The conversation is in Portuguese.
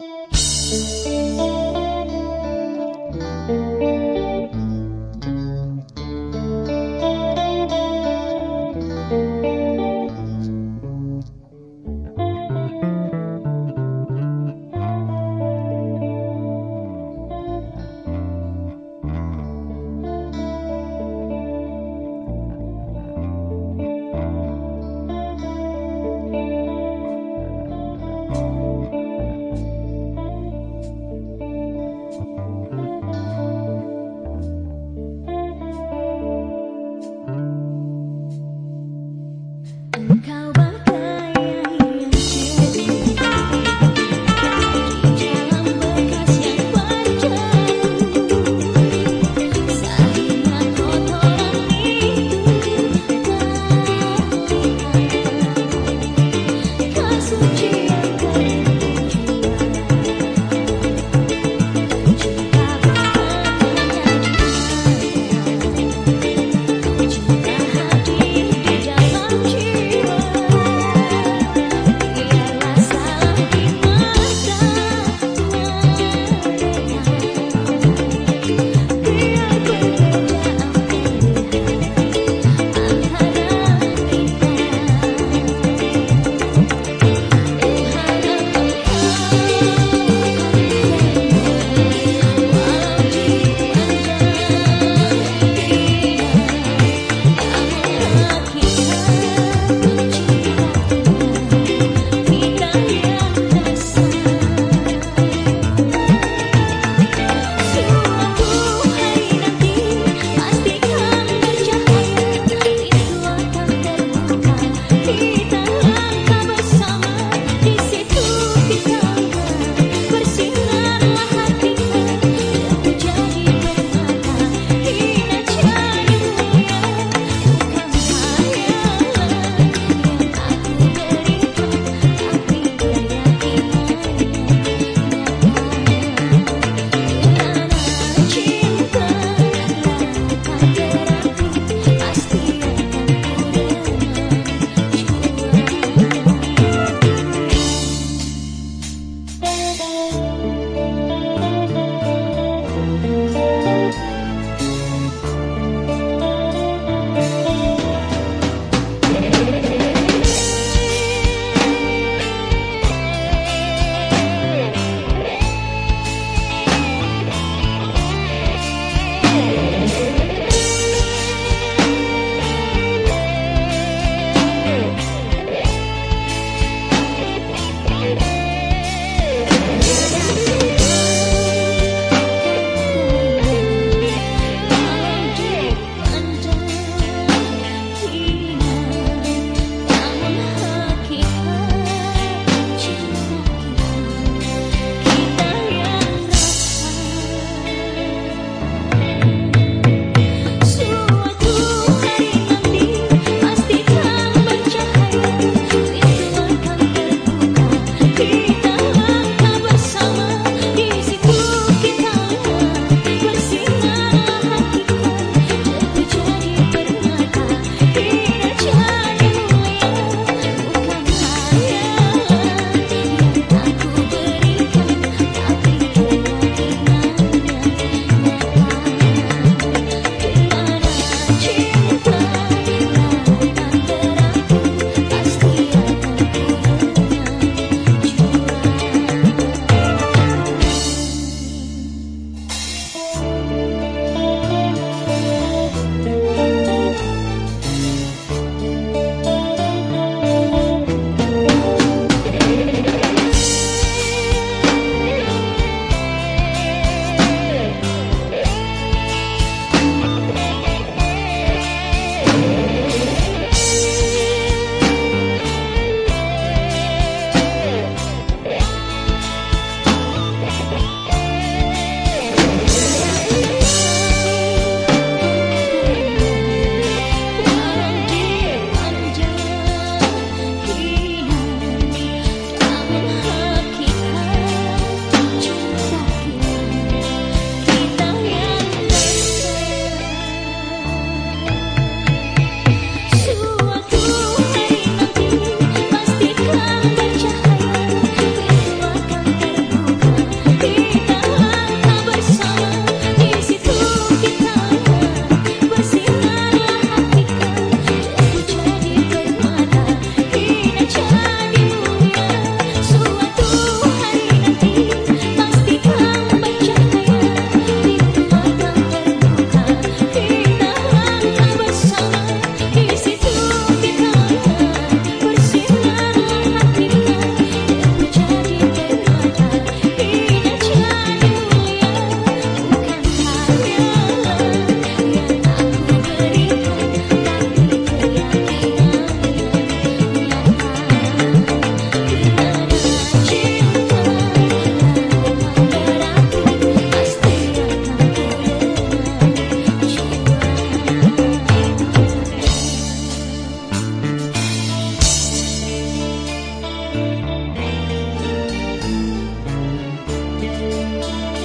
Música Música